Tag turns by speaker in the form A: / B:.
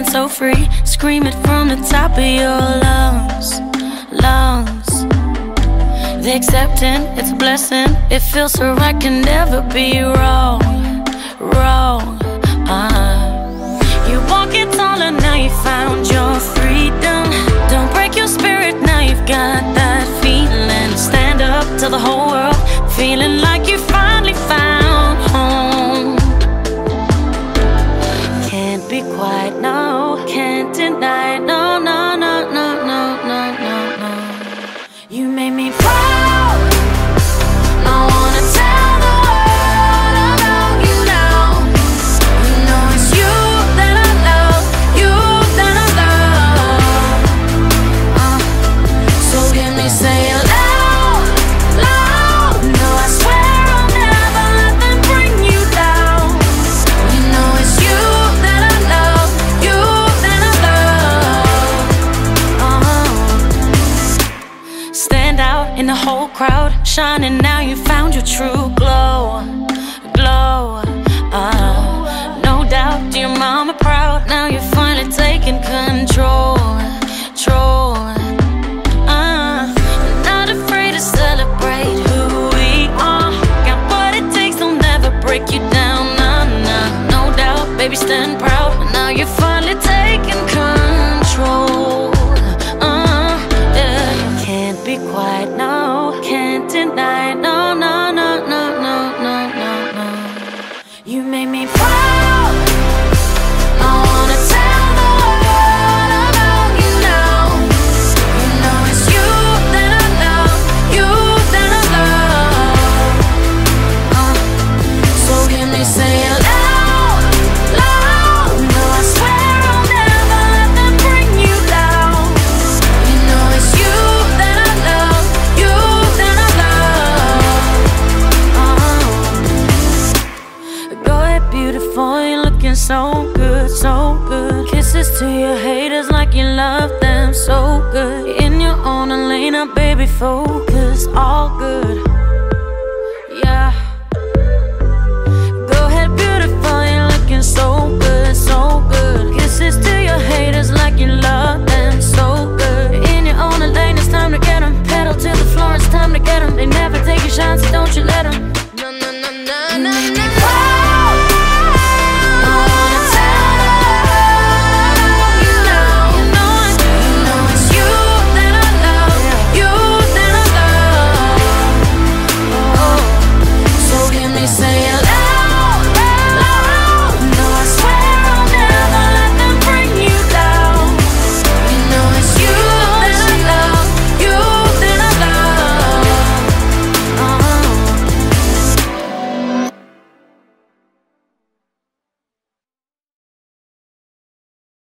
A: feeling so free. Scream it from the top of your lungs, lungs. The accepting, it's a blessing. It feels so right, can never be wrong, wrong. Uh -huh. You walk it taller, now you found your freedom. Don't break your spirit, now you've got that feeling. Stand up to the whole world, feeling like you finally found. I no, can't deny, no, no. whole crowd shining. Now you found your true glow. so good, so good. Kisses to your haters like you love them so good. In your own Elena, baby, focus, all good. Yeah. Go ahead, beautiful, you're looking so good, so good. Kisses to your haters like you love them so good. In your own lane, it's time to get them. Pedal to the floor, it's time to get them. They never take a chance, so don't you let them. No, no, no, no, no, no.